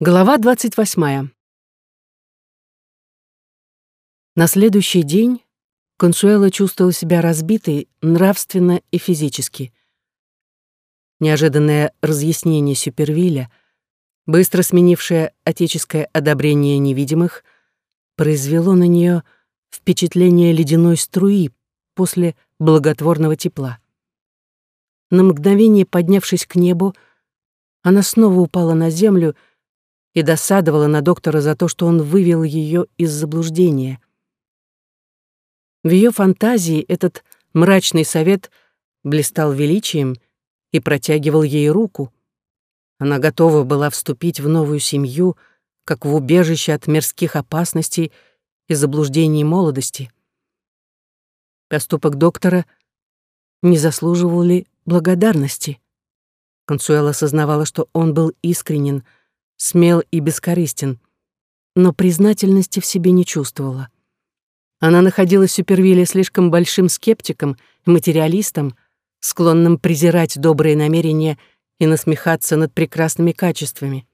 Глава 28. На следующий день Консуэла чувствовала себя разбитой нравственно и физически. Неожиданное разъяснение Супервилля, быстро сменившее отеческое одобрение невидимых, произвело на нее впечатление ледяной струи после благотворного тепла. На мгновение поднявшись к небу, она снова упала на землю досадовала на доктора за то, что он вывел ее из заблуждения. В ее фантазии этот мрачный совет блистал величием и протягивал ей руку. Она готова была вступить в новую семью, как в убежище от мирских опасностей и заблуждений молодости. Поступок доктора не заслуживал ли благодарности? Консуэла осознавала, что он был искренен, смел и бескорыстен, но признательности в себе не чувствовала. Она находилась в Супервилле слишком большим скептиком материалистом, склонным презирать добрые намерения и насмехаться над прекрасными качествами.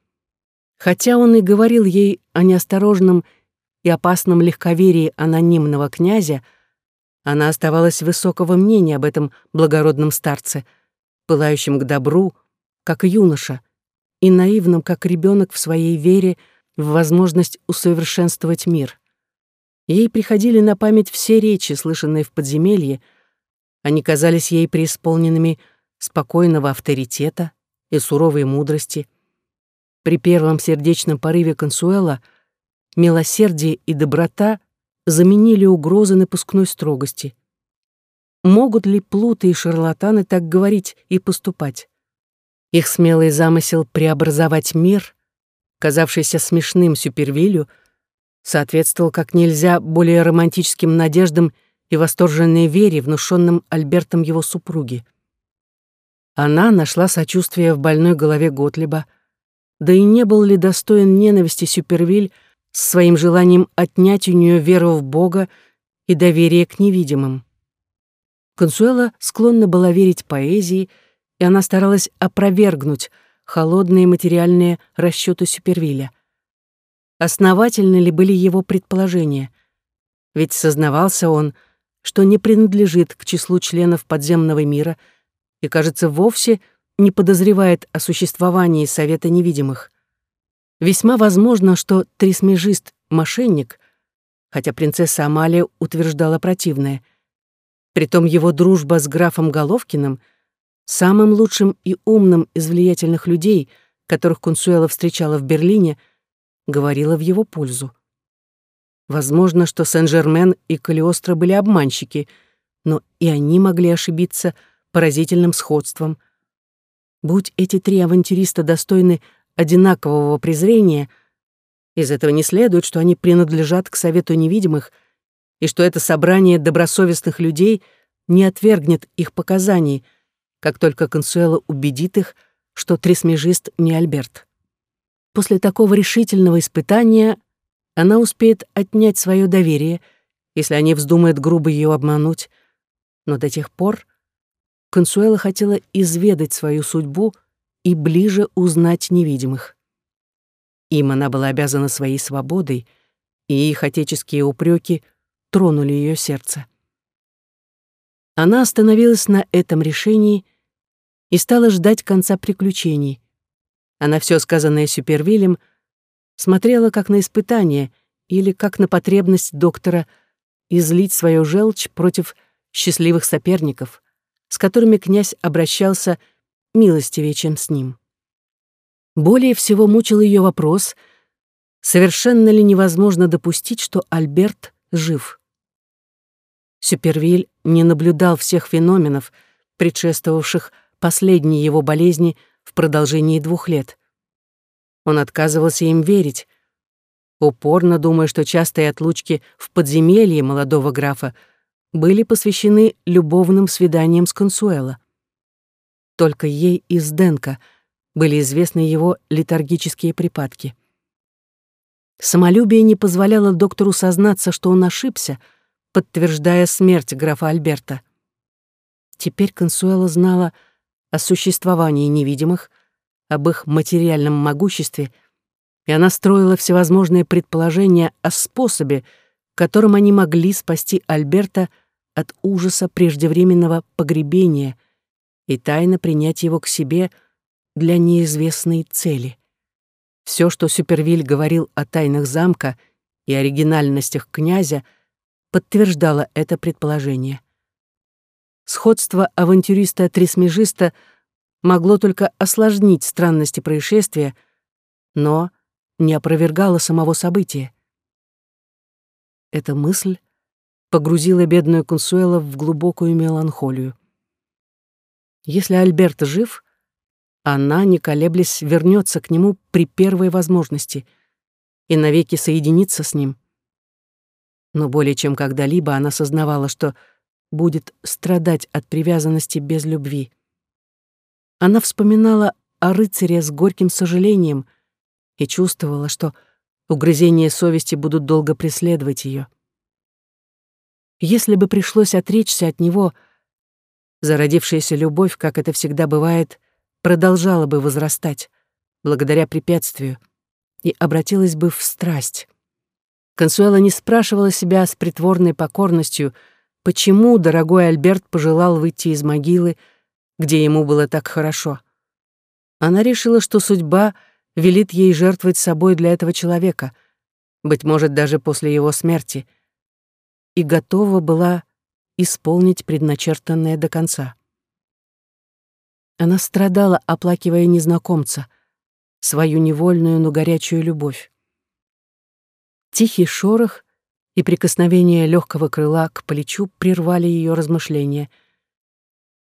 Хотя он и говорил ей о неосторожном и опасном легковерии анонимного князя, она оставалась высокого мнения об этом благородном старце, пылающем к добру, как юноша, и наивном, как ребенок в своей вере в возможность усовершенствовать мир. Ей приходили на память все речи, слышанные в подземелье. Они казались ей преисполненными спокойного авторитета и суровой мудрости. При первом сердечном порыве Консуэла милосердие и доброта заменили угрозы напускной строгости. Могут ли плуты и шарлатаны так говорить и поступать? Их смелый замысел преобразовать мир, казавшийся смешным Супервилю, — соответствовал как нельзя более романтическим надеждам и восторженной вере, внушенным Альбертом его супруги. Она нашла сочувствие в больной голове Готлиба, да и не был ли достоин ненависти Супервиль с своим желанием отнять у нее веру в Бога и доверие к невидимым. Консуэла склонна была верить поэзии, она старалась опровергнуть холодные материальные расчеты Супервилля — основательны ли были его предположения. Ведь сознавался он, что не принадлежит к числу членов подземного мира и, кажется, вовсе не подозревает о существовании Совета Невидимых. Весьма возможно, что трисмежист — мошенник, хотя принцесса Амалия утверждала противное. Притом его дружба с графом Головкиным, самым лучшим и умным из влиятельных людей, которых Консуэла встречала в Берлине — говорила в его пользу. Возможно, что Сен-Жермен и Калиостро были обманщики, но и они могли ошибиться поразительным сходством. Будь эти три авантюриста достойны одинакового презрения, из этого не следует, что они принадлежат к Совету Невидимых и что это собрание добросовестных людей не отвергнет их показаний, как только Консуэла убедит их, что трисмежист не Альберт. После такого решительного испытания она успеет отнять свое доверие, если они вздумают грубо ее обмануть. Но до тех пор Консуэла хотела изведать свою судьбу и ближе узнать невидимых. Им она была обязана своей свободой, и их отеческие упреки тронули ее сердце. Она остановилась на этом решении и стала ждать конца приключений, а на все сказанное Супервилем смотрела как на испытание или как на потребность доктора излить свою желчь против счастливых соперников, с которыми князь обращался милостивее, чем с ним. Более всего мучил ее вопрос, совершенно ли невозможно допустить, что Альберт жив. Супервиль не наблюдал всех феноменов, предшествовавших последней его болезни в продолжении двух лет. Он отказывался им верить, упорно думая, что частые отлучки в подземелье молодого графа были посвящены любовным свиданиям с Консуэло. Только ей из Денка были известны его летаргические припадки. Самолюбие не позволяло доктору сознаться, что он ошибся, подтверждая смерть графа Альберта. Теперь Консуэла знала, о существовании невидимых, об их материальном могуществе и она строила всевозможные предположения о способе, которым они могли спасти Альберта от ужаса преждевременного погребения и тайно принять его к себе для неизвестной цели. Все, что Супервиль говорил о тайнах замка и оригинальностях князя, подтверждало это предположение. Сходство авантюриста-трисмежиста могло только осложнить странности происшествия, но не опровергало самого события. Эта мысль погрузила бедную Консуэла в глубокую меланхолию. Если Альберт жив, она, не колеблясь, вернется к нему при первой возможности и навеки соединится с ним. Но более чем когда-либо она сознавала, что будет страдать от привязанности без любви. Она вспоминала о рыцаре с горьким сожалением и чувствовала, что угрызения совести будут долго преследовать ее. Если бы пришлось отречься от него, зародившаяся любовь, как это всегда бывает, продолжала бы возрастать, благодаря препятствию, и обратилась бы в страсть. Консуэла не спрашивала себя с притворной покорностью, почему дорогой Альберт пожелал выйти из могилы, где ему было так хорошо. Она решила, что судьба велит ей жертвовать собой для этого человека, быть может, даже после его смерти, и готова была исполнить предначертанное до конца. Она страдала, оплакивая незнакомца, свою невольную, но горячую любовь. Тихий шорох и прикосновение легкого крыла к плечу прервали ее размышления.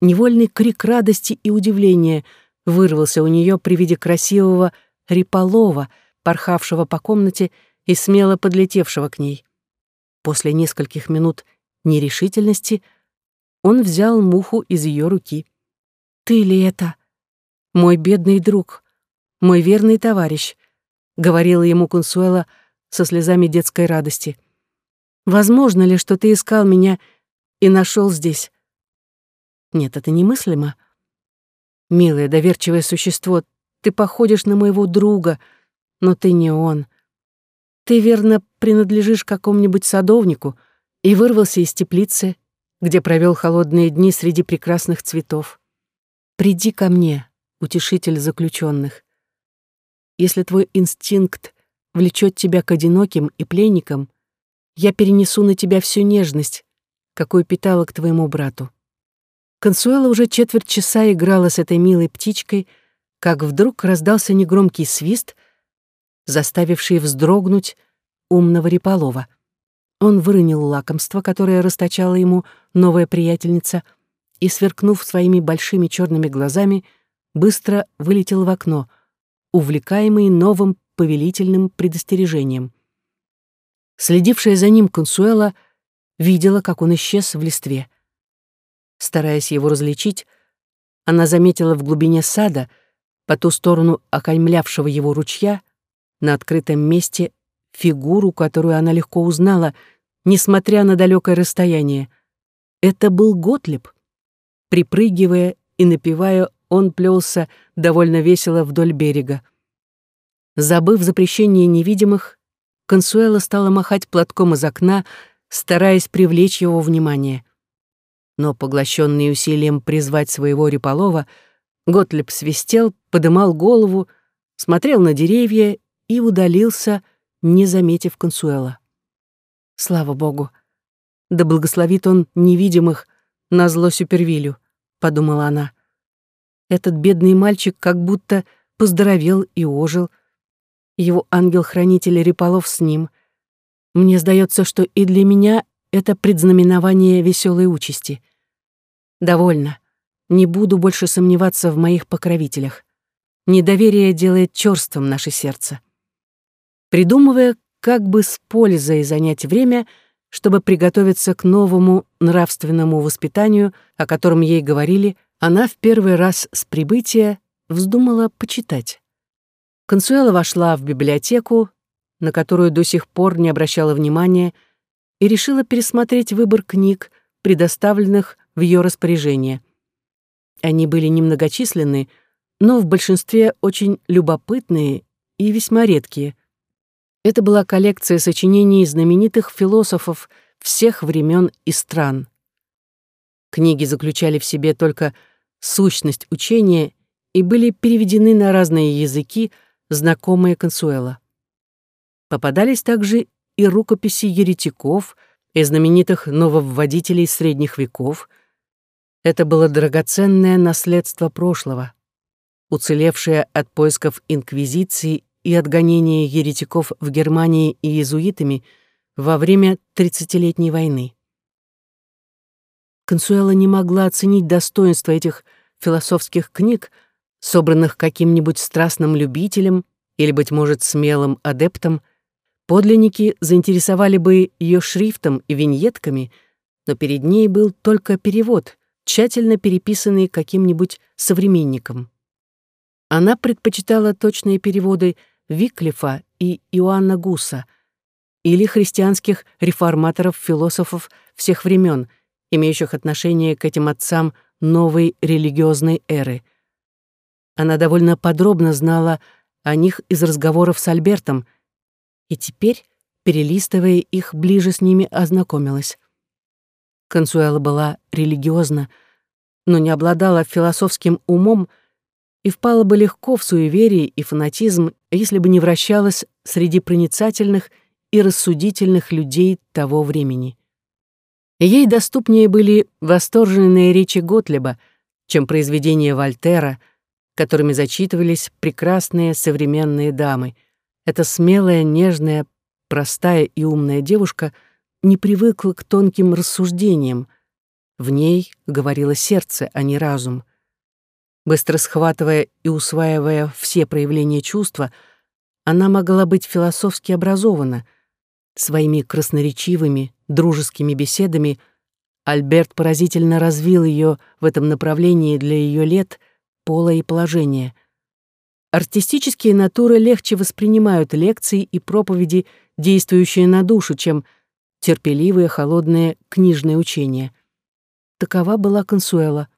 Невольный крик радости и удивления вырвался у нее при виде красивого Риполова, порхавшего по комнате и смело подлетевшего к ней. После нескольких минут нерешительности он взял муху из ее руки. «Ты ли это? Мой бедный друг, мой верный товарищ», — говорила ему Консуэла, — со слезами детской радости. «Возможно ли, что ты искал меня и нашел здесь?» «Нет, это немыслимо. Милое, доверчивое существо, ты походишь на моего друга, но ты не он. Ты, верно, принадлежишь какому-нибудь садовнику и вырвался из теплицы, где провел холодные дни среди прекрасных цветов. Приди ко мне, утешитель заключенных. Если твой инстинкт влечет тебя к одиноким и пленникам, я перенесу на тебя всю нежность, какую питала к твоему брату. Консуэла уже четверть часа играла с этой милой птичкой, как вдруг раздался негромкий свист, заставивший вздрогнуть умного Риполова. Он выронил лакомство, которое расточала ему новая приятельница, и, сверкнув своими большими черными глазами, быстро вылетел в окно, увлекаемый новым повелительным предостережением. Следившая за ним Консуэла видела, как он исчез в листве. Стараясь его различить, она заметила в глубине сада, по ту сторону окаймлявшего его ручья, на открытом месте фигуру, которую она легко узнала, несмотря на далекое расстояние. Это был Готлиб. Припрыгивая и напевая, он плелся довольно весело вдоль берега. Забыв запрещение невидимых, Консуэла стала махать платком из окна, стараясь привлечь его внимание. Но, поглощенный усилием призвать своего Риполова, Готлеб свистел, подымал голову, смотрел на деревья и удалился, не заметив Консуэла. Слава богу! Да благословит он невидимых на зло Супервилю, подумала она. Этот бедный мальчик как будто поздоровел и ожил, его ангел-хранитель Риполов с ним. Мне сдается, что и для меня это предзнаменование веселой участи. Довольно. Не буду больше сомневаться в моих покровителях. Недоверие делает чёрством наше сердце. Придумывая, как бы с пользой занять время, чтобы приготовиться к новому нравственному воспитанию, о котором ей говорили, она в первый раз с прибытия вздумала почитать. Консуэла вошла в библиотеку, на которую до сих пор не обращала внимания, и решила пересмотреть выбор книг, предоставленных в ее распоряжение. Они были немногочисленны, но в большинстве очень любопытные и весьма редкие. Это была коллекция сочинений знаменитых философов всех времен и стран. Книги заключали в себе только сущность учения и были переведены на разные языки, знакомые Консуэла. Попадались также и рукописи еретиков, и знаменитых нововводителей средних веков. Это было драгоценное наследство прошлого, уцелевшее от поисков инквизиции и отгонения еретиков в Германии и иезуитами во время Тридцатилетней войны. Консуэла не могла оценить достоинство этих философских книг, собранных каким-нибудь страстным любителем или, быть может, смелым адептом, подлинники заинтересовали бы ее шрифтом и виньетками, но перед ней был только перевод, тщательно переписанный каким-нибудь современником. Она предпочитала точные переводы Виклифа и Иоанна Гуса или христианских реформаторов-философов всех времен, имеющих отношение к этим отцам новой религиозной эры. Она довольно подробно знала о них из разговоров с Альбертом, и теперь, перелистывая их, ближе с ними ознакомилась. Консуэла была религиозна, но не обладала философским умом и впала бы легко в суеверие и фанатизм, если бы не вращалась среди проницательных и рассудительных людей того времени. Ей доступнее были восторженные речи Готлеба, чем произведения Вольтера, которыми зачитывались прекрасные современные дамы. Эта смелая, нежная, простая и умная девушка не привыкла к тонким рассуждениям. В ней говорило сердце, а не разум. Быстро схватывая и усваивая все проявления чувства, она могла быть философски образована. Своими красноречивыми, дружескими беседами Альберт поразительно развил ее в этом направлении для ее лет, пола и положения. Артистические натуры легче воспринимают лекции и проповеди, действующие на душу, чем терпеливые, холодные книжные учения. Такова была Консуэла.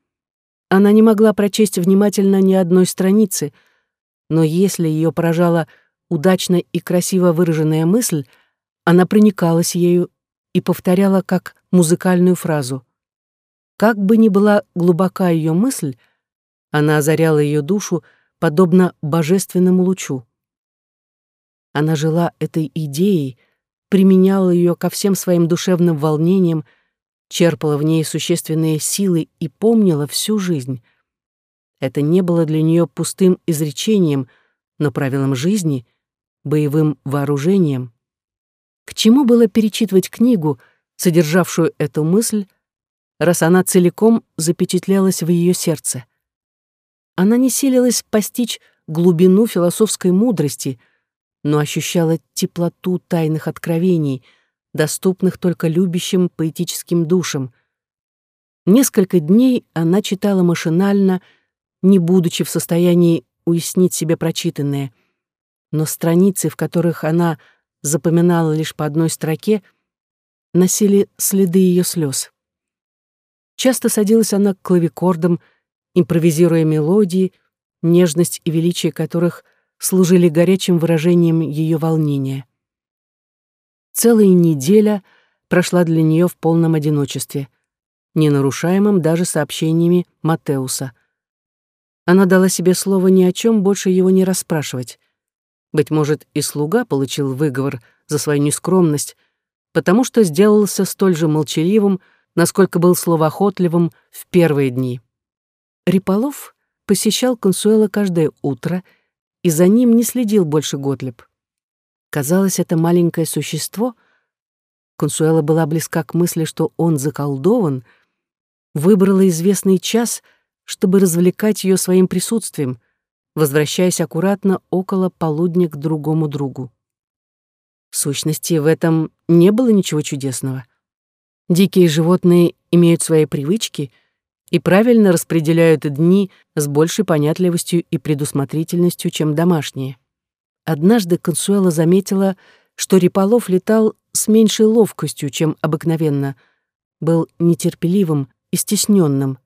Она не могла прочесть внимательно ни одной страницы, но если ее поражала удачно и красиво выраженная мысль, она проникалась ею и повторяла как музыкальную фразу. Как бы ни была глубока ее мысль, она озаряла ее душу, подобно божественному лучу. Она жила этой идеей, применяла ее ко всем своим душевным волнениям, черпала в ней существенные силы и помнила всю жизнь. Это не было для нее пустым изречением, но правилом жизни, боевым вооружением. К чему было перечитывать книгу, содержавшую эту мысль, раз она целиком запечатлелась в ее сердце? Она не силилась постичь глубину философской мудрости, но ощущала теплоту тайных откровений, доступных только любящим поэтическим душам. Несколько дней она читала машинально, не будучи в состоянии уяснить себе прочитанное, но страницы, в которых она запоминала лишь по одной строке, носили следы ее слез. Часто садилась она к клавикордам, импровизируя мелодии, нежность и величие которых служили горячим выражением ее волнения. Целая неделя прошла для нее в полном одиночестве, не нарушаемым даже сообщениями Матеуса. Она дала себе слово ни о чем больше его не расспрашивать. Быть может, и слуга получил выговор за свою нескромность, потому что сделался столь же молчаливым, насколько был словоохотливым в первые дни. Риполов посещал Консуэла каждое утро, и за ним не следил больше Готлеб. Казалось, это маленькое существо, Консуэла была близка к мысли, что он заколдован, выбрала известный час, чтобы развлекать ее своим присутствием, возвращаясь аккуратно около полудня к другому другу. В сущности, в этом не было ничего чудесного. Дикие животные имеют свои привычки и правильно распределяют дни с большей понятливостью и предусмотрительностью, чем домашние. Однажды Консуэла заметила, что Риполов летал с меньшей ловкостью, чем обыкновенно, был нетерпеливым и стесненным.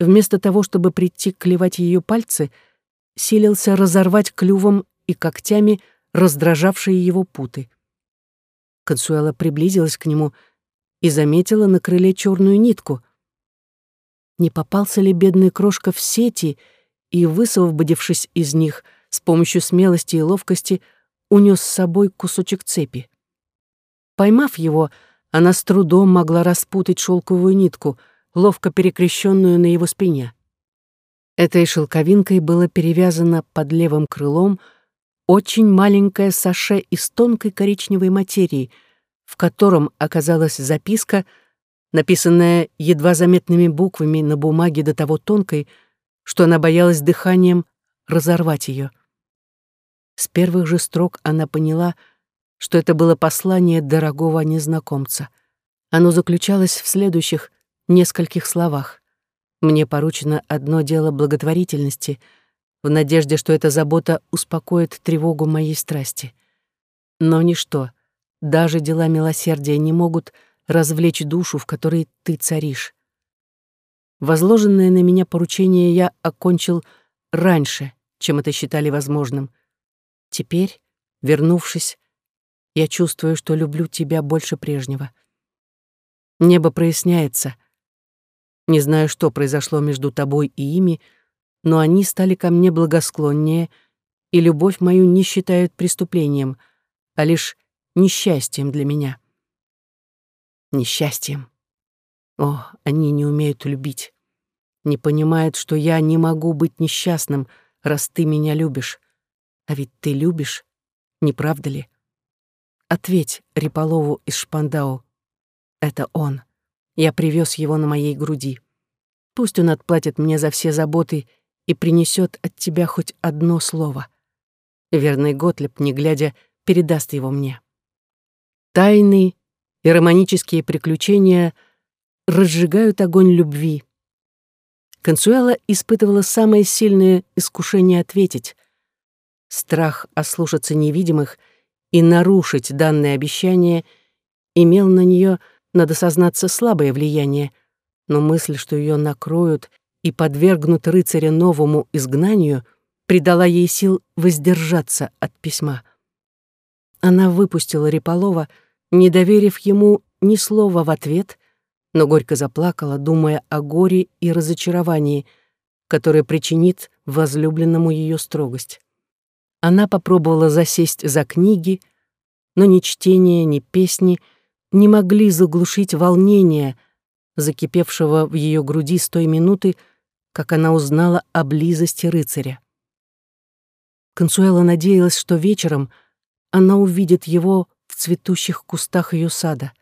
Вместо того, чтобы прийти клевать ее пальцы — силился разорвать клювом и когтями раздражавшие его путы. Консуэла приблизилась к нему и заметила на крыле черную нитку. Не попался ли бедный крошка в сети и, высвободившись из них, с помощью смелости и ловкости, унес с собой кусочек цепи. Поймав его, она с трудом могла распутать шелковую нитку, ловко перекрещенную на его спине. Этой шелковинкой было перевязано под левым крылом очень маленькое саше из тонкой коричневой материи, в котором оказалась записка, написанная едва заметными буквами на бумаге до того тонкой, что она боялась дыханием разорвать ее. С первых же строк она поняла, что это было послание дорогого незнакомца. Оно заключалось в следующих нескольких словах. «Мне поручено одно дело благотворительности, в надежде, что эта забота успокоит тревогу моей страсти. Но ничто, даже дела милосердия не могут развлечь душу, в которой ты царишь. Возложенное на меня поручение я окончил раньше, чем это считали возможным. Теперь, вернувшись, я чувствую, что люблю тебя больше прежнего. Небо проясняется. Не знаю, что произошло между тобой и ими, но они стали ко мне благосклоннее, и любовь мою не считают преступлением, а лишь несчастьем для меня. Несчастьем. О, они не умеют любить. Не понимают, что я не могу быть несчастным, раз ты меня любишь. А ведь ты любишь, не правда ли? Ответь Риполову из Шпандау. Это он. Я привез его на моей груди. Пусть он отплатит мне за все заботы и принесет от тебя хоть одно слово. Верный Готлеб, не глядя, передаст его мне. Тайны и романические приключения разжигают огонь любви. Консуэла испытывала самое сильное искушение ответить. Страх ослушаться невидимых — и нарушить данное обещание имел на нее, надо сознаться, слабое влияние, но мысль, что ее накроют и подвергнут рыцаря новому изгнанию, придала ей сил воздержаться от письма. Она выпустила Риполова, не доверив ему ни слова в ответ, но горько заплакала, думая о горе и разочаровании, которое причинит возлюбленному ее строгость. Она попробовала засесть за книги, но ни чтение, ни песни не могли заглушить волнение, закипевшего в ее груди с той минуты, как она узнала о близости рыцаря. Консуэла надеялась, что вечером она увидит его цветущих кустах ее сада.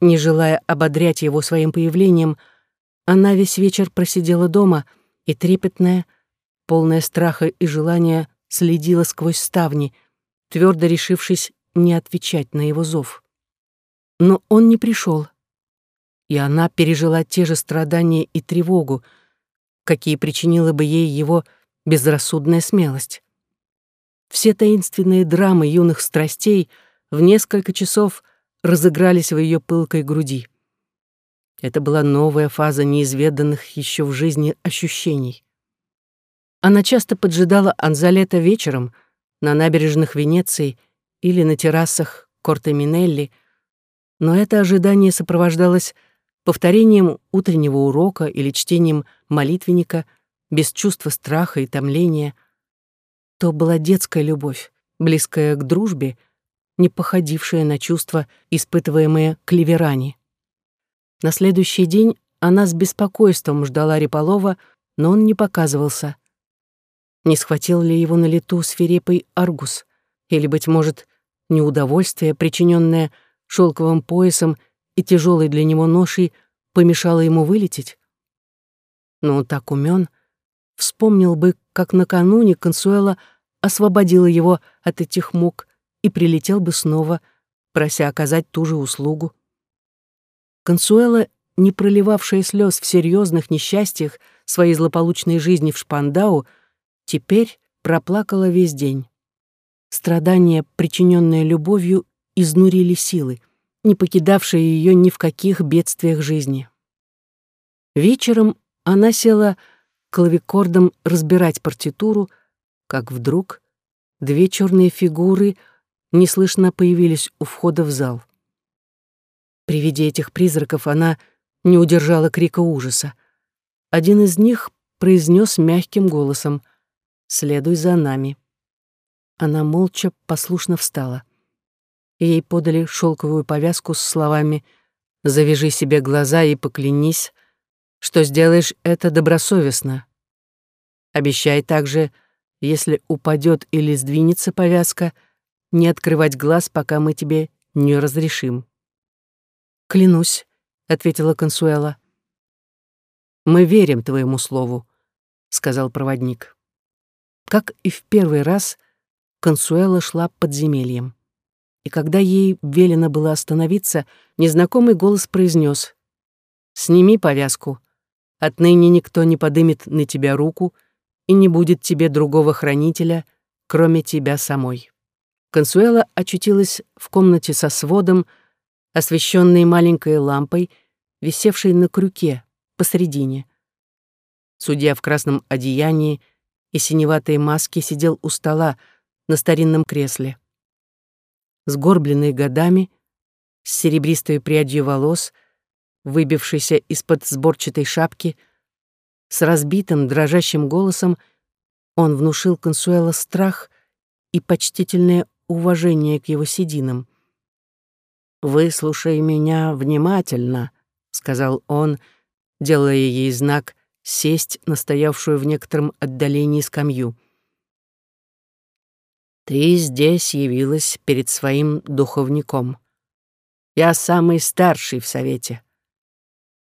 Не желая ободрять его своим появлением, она весь вечер просидела дома и трепетная, полная страха и желания следила сквозь ставни, твердо решившись не отвечать на его зов. Но он не пришел, и она пережила те же страдания и тревогу, какие причинила бы ей его безрассудная смелость. Все таинственные драмы юных страстей в несколько часов разыгрались в ее пылкой груди. Это была новая фаза неизведанных еще в жизни ощущений. Она часто поджидала Анзалета вечером на набережных Венеции или на террасах Корте Минелли, но это ожидание сопровождалось повторением утреннего урока или чтением молитвенника без чувства страха и томления. То была детская любовь, близкая к дружбе, не походившая на чувства, испытываемые клеверани. На следующий день она с беспокойством ждала Риполова, но он не показывался. Не схватил ли его на лету свирепый аргус? Или, быть может, неудовольствие, причиненное шелковым поясом и тяжелой для него ношей, помешало ему вылететь? Но он так умен, вспомнил бы, как накануне Консуэла освободила его от этих мук и прилетел бы снова, прося оказать ту же услугу. Консуэла, не проливавшая слез в серьезных несчастьях своей злополучной жизни в Шпандау, теперь проплакала весь день. Страдания, причиненные любовью, изнурили силы, не покидавшие ее ни в каких бедствиях жизни. Вечером она села клавикордом разбирать партитуру, как вдруг две черные фигуры неслышно появились у входа в зал. При виде этих призраков она не удержала крика ужаса. Один из них произнес мягким голосом «Следуй за нами». Она молча послушно встала. Ей подали шелковую повязку с словами «Завяжи себе глаза и поклянись, что сделаешь это добросовестно. Обещай также, если упадет или сдвинется повязка, не открывать глаз, пока мы тебе не разрешим». «Клянусь», — ответила Консуэла. «Мы верим твоему слову», — сказал проводник. Как и в первый раз, Консуэла шла подземельем. И когда ей велено было остановиться, незнакомый голос произнес: «Сними повязку. Отныне никто не подымет на тебя руку и не будет тебе другого хранителя, кроме тебя самой». Консуэла очутилась в комнате со сводом, освещенной маленькой лампой, висевшей на крюке посредине. Судья в красном одеянии и синеватой маске сидел у стола, на старинном кресле. Сгорбленный годами, с серебристой прядью волос, выбившийся из-под сборчатой шапки, с разбитым, дрожащим голосом, он внушил Консуэла страх и почтительное уважение к его сединам. «Выслушай меня внимательно», — сказал он, делая ей знак сесть на стоявшую в некотором отдалении скамью. Ты здесь явилась перед своим духовником. Я самый старший в совете.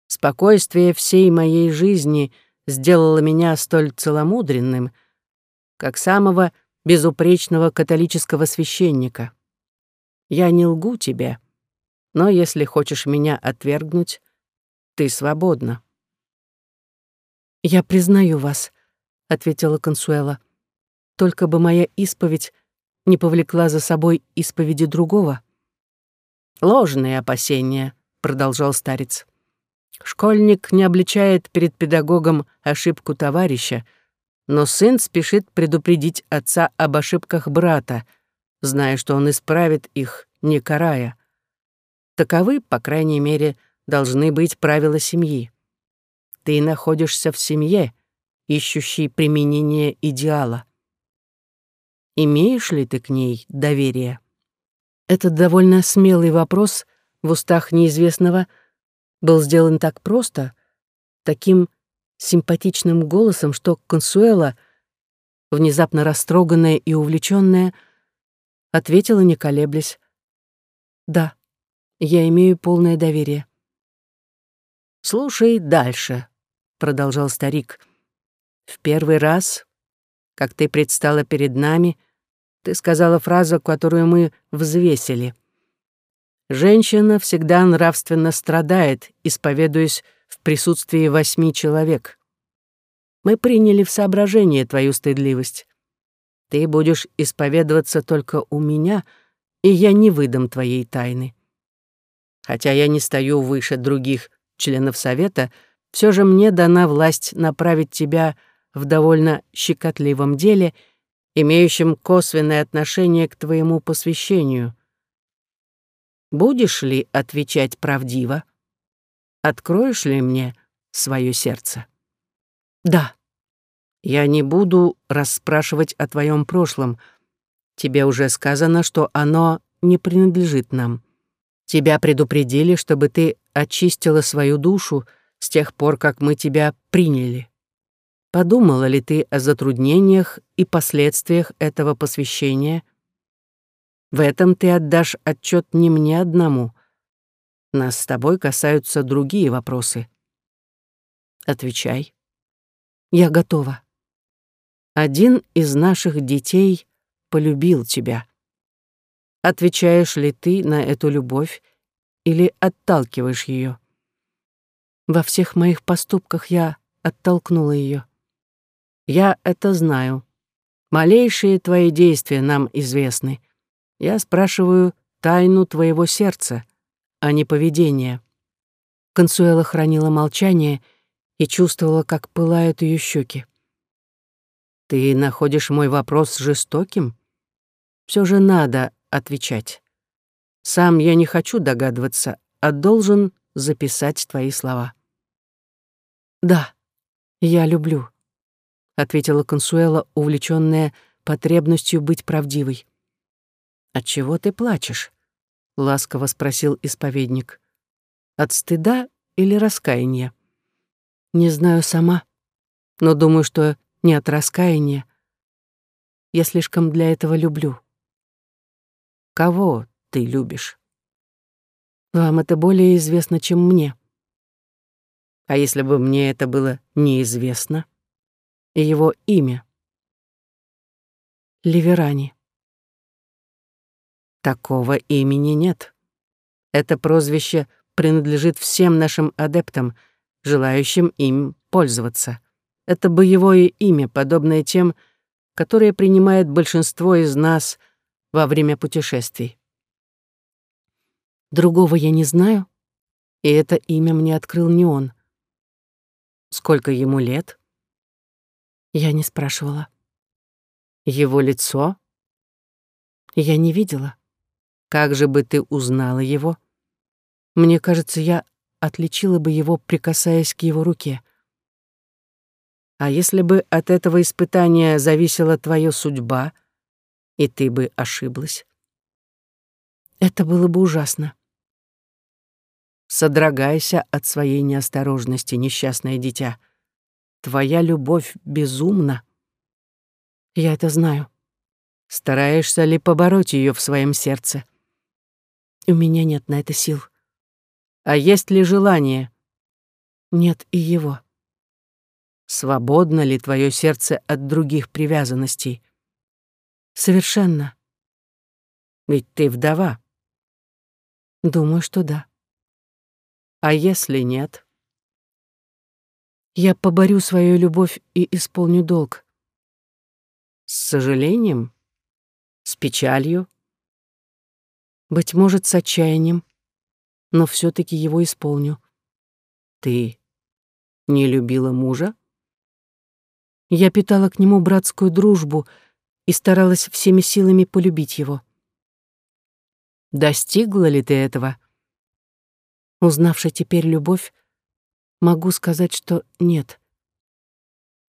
Спокойствие всей моей жизни сделало меня столь целомудренным, как самого безупречного католического священника. Я не лгу тебе, но если хочешь меня отвергнуть, ты свободна. «Я признаю вас», — ответила Консуэла. Только бы моя исповедь не повлекла за собой исповеди другого. «Ложные опасения», — продолжал старец. «Школьник не обличает перед педагогом ошибку товарища, но сын спешит предупредить отца об ошибках брата, зная, что он исправит их, не карая. Таковы, по крайней мере, должны быть правила семьи. Ты находишься в семье, ищущей применение идеала. Имеешь ли ты к ней доверие? Этот довольно смелый вопрос в устах неизвестного был сделан так просто, таким симпатичным голосом, что Консуэла, внезапно растроганная и увлеченная, ответила, не колеблясь, «Да, я имею полное доверие». «Слушай дальше», — продолжал старик. «В первый раз, как ты предстала перед нами, — ты сказала фразу, которую мы взвесили. Женщина всегда нравственно страдает, исповедуясь в присутствии восьми человек. Мы приняли в соображение твою стыдливость. Ты будешь исповедоваться только у меня, и я не выдам твоей тайны. Хотя я не стою выше других членов Совета, все же мне дана власть направить тебя в довольно щекотливом деле — имеющим косвенное отношение к твоему посвящению. Будешь ли отвечать правдиво? Откроешь ли мне свое сердце? Да. Я не буду расспрашивать о твоем прошлом. Тебе уже сказано, что оно не принадлежит нам. Тебя предупредили, чтобы ты очистила свою душу с тех пор, как мы тебя приняли. Подумала ли ты о затруднениях и последствиях этого посвящения? В этом ты отдашь отчет не мне одному. Нас с тобой касаются другие вопросы. Отвечай. Я готова. Один из наших детей полюбил тебя. Отвечаешь ли ты на эту любовь или отталкиваешь ее? Во всех моих поступках я оттолкнула ее. Я это знаю. Малейшие твои действия нам известны. Я спрашиваю тайну твоего сердца, а не поведения». Консуэла хранила молчание и чувствовала, как пылают ее щеки. «Ты находишь мой вопрос жестоким?» все же надо отвечать. Сам я не хочу догадываться, а должен записать твои слова. «Да, я люблю», — ответила Консуэла, увлечённая потребностью быть правдивой. «Отчего ты плачешь?» — ласково спросил исповедник. «От стыда или раскаяния?» «Не знаю сама, но думаю, что не от раскаяния. Я слишком для этого люблю». «Кого ты любишь?» «Вам это более известно, чем мне». А если бы мне это было неизвестно? Его имя. Ливерани. Такого имени нет. Это прозвище принадлежит всем нашим адептам, желающим им пользоваться. Это боевое имя, подобное тем, которые принимает большинство из нас во время путешествий. Другого я не знаю, и это имя мне открыл не он. Сколько ему лет? Я не спрашивала. Его лицо? Я не видела. Как же бы ты узнала его? Мне кажется, я отличила бы его, прикасаясь к его руке. А если бы от этого испытания зависела твоя судьба, и ты бы ошиблась? Это было бы ужасно. Содрогайся от своей неосторожности, несчастное дитя. Твоя любовь безумна. Я это знаю. Стараешься ли побороть ее в своем сердце? У меня нет на это сил. А есть ли желание? Нет и его. Свободно ли твое сердце от других привязанностей? Совершенно. Ведь ты вдова. Думаю, что да. А если нет? Я поборю свою любовь и исполню долг. С сожалением? С печалью? Быть может, с отчаянием, но все таки его исполню. Ты не любила мужа? Я питала к нему братскую дружбу и старалась всеми силами полюбить его. Достигла ли ты этого? Узнавши теперь любовь, могу сказать, что нет.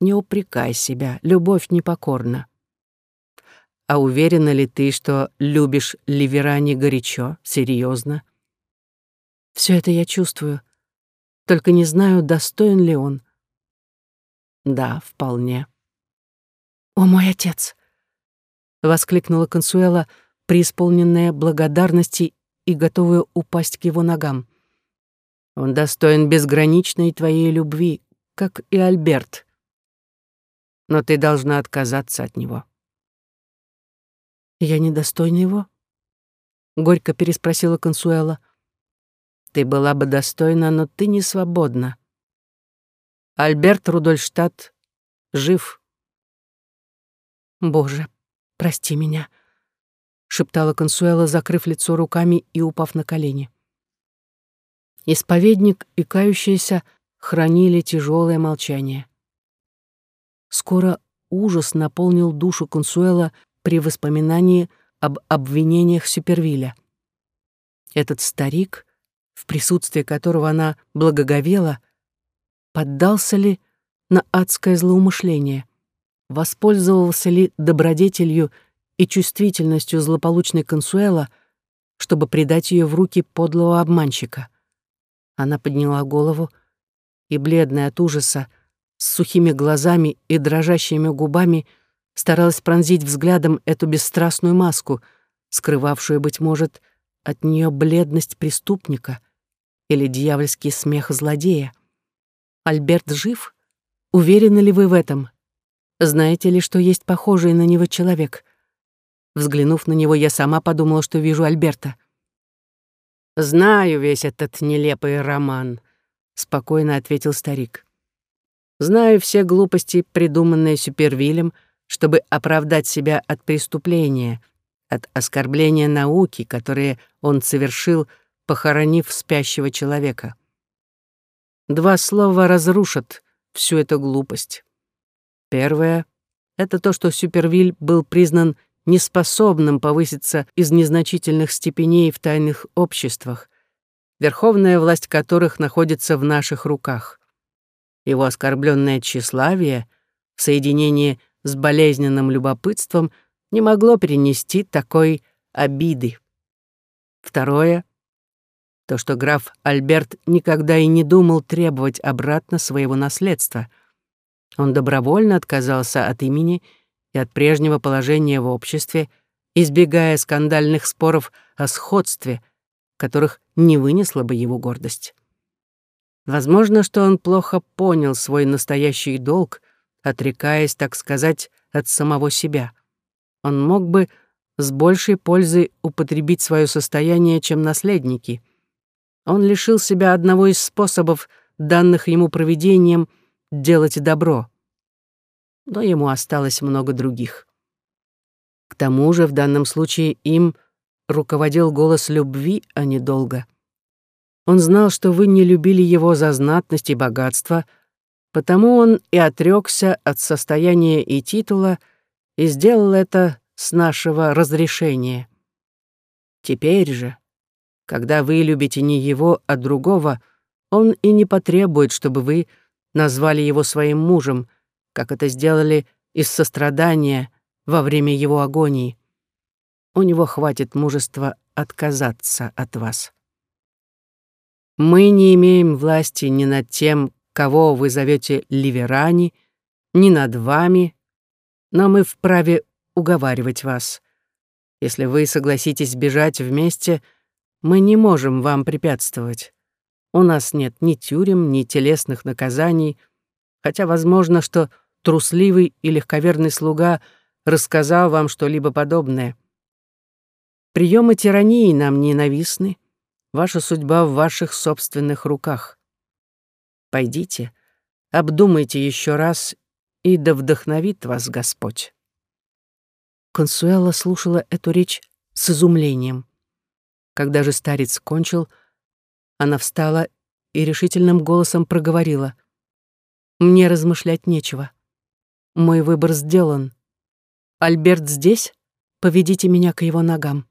Не упрекай себя, любовь непокорна. А уверена ли ты, что любишь Ливерани горячо, серьезно? Все это я чувствую, только не знаю, достоин ли он. Да, вполне. «О, мой отец!» — воскликнула Консуэла, преисполненная благодарности и готовая упасть к его ногам. Он достоин безграничной твоей любви, как и Альберт. Но ты должна отказаться от него. Я недостойна его? Горько переспросила Консуэла. Ты была бы достойна, но ты не свободна. Альберт Рудольштадт жив. Боже, прости меня, шептала Консуэла, закрыв лицо руками и упав на колени. Исповедник и кающиеся хранили тяжелое молчание. Скоро ужас наполнил душу Консуэла при воспоминании об обвинениях Супервиля. Этот старик, в присутствии которого она благоговела, поддался ли на адское злоумышление, воспользовался ли добродетелью и чувствительностью злополучной Консуэла, чтобы предать ее в руки подлого обманщика. Она подняла голову и, бледная от ужаса, с сухими глазами и дрожащими губами, старалась пронзить взглядом эту бесстрастную маску, скрывавшую, быть может, от нее бледность преступника или дьявольский смех злодея. Альберт жив? Уверены ли вы в этом? Знаете ли, что есть похожий на него человек? Взглянув на него, я сама подумала, что вижу Альберта — «Знаю весь этот нелепый роман», — спокойно ответил старик. «Знаю все глупости, придуманные Супервилем, чтобы оправдать себя от преступления, от оскорбления науки, которые он совершил, похоронив спящего человека. Два слова разрушат всю эту глупость. Первое — это то, что Супервиль был признан неспособным повыситься из незначительных степеней в тайных обществах, верховная власть которых находится в наших руках. Его оскорбленное тщеславие в соединении с болезненным любопытством не могло перенести такой обиды. Второе — то, что граф Альберт никогда и не думал требовать обратно своего наследства. Он добровольно отказался от имени и от прежнего положения в обществе, избегая скандальных споров о сходстве, которых не вынесла бы его гордость. Возможно, что он плохо понял свой настоящий долг, отрекаясь, так сказать, от самого себя. Он мог бы с большей пользой употребить свое состояние, чем наследники. Он лишил себя одного из способов, данных ему провидением, делать добро. Но ему осталось много других. К тому же в данном случае им руководил голос любви, а не долга. Он знал, что вы не любили его за знатность и богатство, потому он и отрекся от состояния и титула и сделал это с нашего разрешения. Теперь же, когда вы любите не его, а другого, он и не потребует, чтобы вы назвали его своим мужем, как это сделали из сострадания во время его агонии. У него хватит мужества отказаться от вас. Мы не имеем власти ни над тем, кого вы зовете Ливерани, ни над вами, но мы вправе уговаривать вас. Если вы согласитесь бежать вместе, мы не можем вам препятствовать. У нас нет ни тюрем, ни телесных наказаний, хотя возможно, что трусливый и легковерный слуга рассказал вам что-либо подобное. Приемы тирании нам ненавистны, ваша судьба в ваших собственных руках. Пойдите, обдумайте еще раз, и да вдохновит вас Господь. Консуэла слушала эту речь с изумлением. Когда же старец кончил, она встала и решительным голосом проговорила. «Мне размышлять нечего. Мой выбор сделан. Альберт здесь? Поведите меня к его ногам».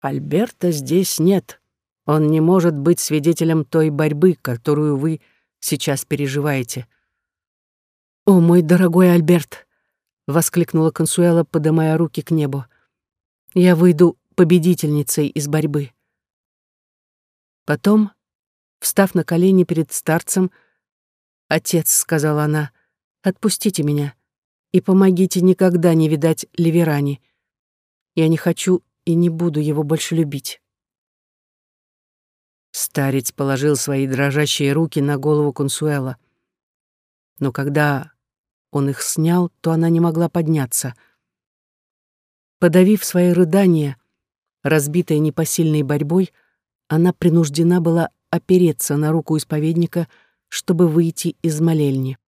«Альберта здесь нет. Он не может быть свидетелем той борьбы, которую вы сейчас переживаете». «О, мой дорогой Альберт!» воскликнула Консуэла, поднимая руки к небу. Я выйду победительницей из борьбы. Потом, встав на колени перед старцем, «Отец», — сказала она, — «отпустите меня и помогите никогда не видать Ливерани. Я не хочу и не буду его больше любить». Старец положил свои дрожащие руки на голову Консуэла. Но когда он их снял, то она не могла подняться. Подавив свои рыдания, разбитая непосильной борьбой, она принуждена была опереться на руку исповедника, чтобы выйти из молельни.